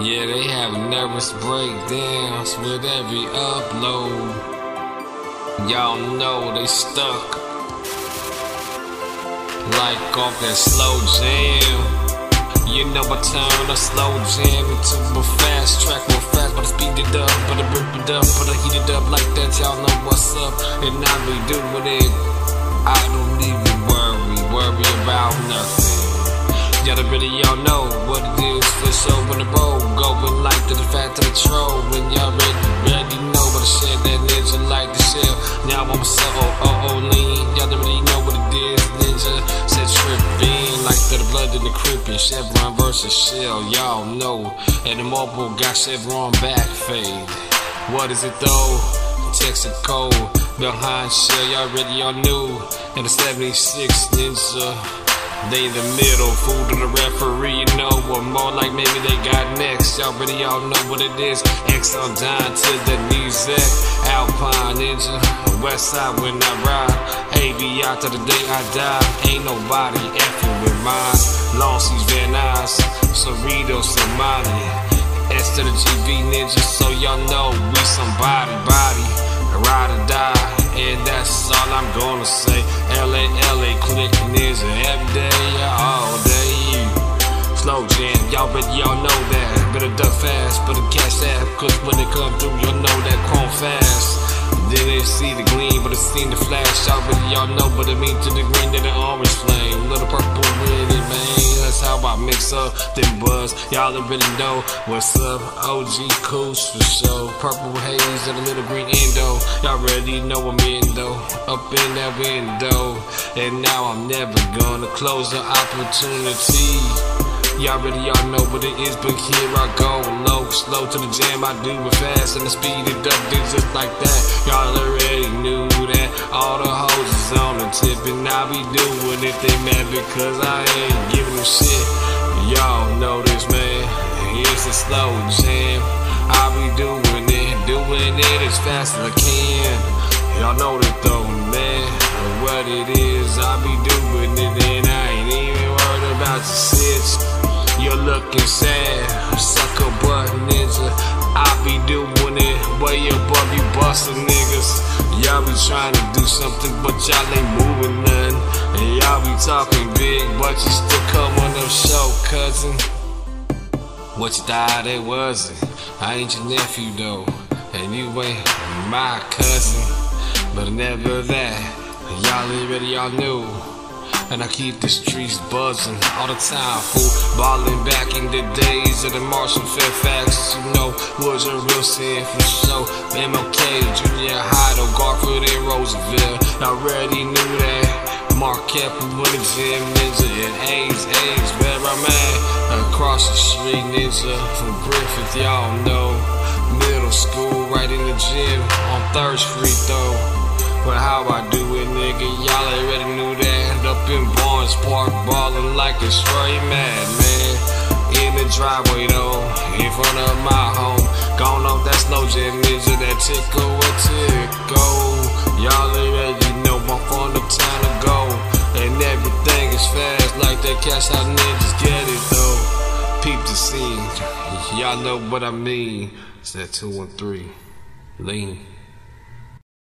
Yeah, they have nervous breakdowns with every upload. Y'all know they stuck. Like off that slow jam. You know I turn a slow jam into a fast track, more fast, but I speed it up, but I rip it up, but I heat it up like that. Y'all know what's up, and I be doing it. I don't even worry, worry about nothing. Y'all already y'all know what it is for sure when the road going like to the to the troll. When y'all ready, ready know what I said that ninja like the shell. Now I'm so oh oh lean. Y'all already know what it is, ninja. Said tripping like to the blood in the crippin'. Chevron versus shell, y'all know. And the mobile got Chevron back fade. What is it though? Texaco behind shell, y'all already y'all knew. And the 76 ninja. They the middle, fool to the referee, you know what more like maybe they got next. Y'all already all know what it is. X on down to the knees, Alpine Ninja, West Side when I ride. Out to the day I die. Ain't nobody effing with mine. Sleeves Van Nuys, Cerritos, Somali. S to the GV Ninja, so y'all know we somebody, body, ride or die. And that's all I'm gonna say. LA, jam, y'all know that. Better duck fast, better catch that. Cause when they come through, you'll know that chrome fast. Then they see the gleam, but it seen the flash. Bet y'all know, but it mean to the green, to the orange flame. Little purple with it, man. That's how I mix up them buzz. Y'all already know what's up. OG Kush for sure. Purple haze and a little green endo. Y'all already know I'm in though. Up in that window. And now I'm never gonna close the opportunity. Y'all already y'all know what it is, but here I go low, slow to the jam. I do it fast and I speed it up, just like that. Y'all already knew that. All the hoes is on the tip, and I be doing it. They mad because I ain't giving them shit. Y'all know this, man. Here's the slow jam. I be doing it, doing it as fast as I can. Y'all know that though, man. Looking sad, sucker butt ninja. I be doing it way above you bustin' niggas. Y'all be trying to do something, but y'all ain't moving none. And y'all be talking big, but you still come on them show, cousin. What you thought it wasn't? I ain't your nephew though, and you ain't my cousin. But never that, y'all already y'all knew. And I keep the streets buzzing all the time, fool. Ballin' back in the days of the Marshall Fairfax, you know, was a real sin for sure. MLK, Junior High, Garfield, and Roosevelt. I already knew that. Marquette, gym ninja, and A's, A's, where I'm at. Across the street, ninja, from Griffith, y'all know. Middle school, right in the gym, on Third Street, though. That. Up in Barnes Park, ballin' like a straight mad, man. In the driveway, though, in front of my home. Gone off that slow jam ninja, that tickle a tickle. Y'all already know I'm from the town to go. And everything is fast, like that cash out ninjas get it, though. Peep the scene, y'all know what I mean. It's that 213. Lean.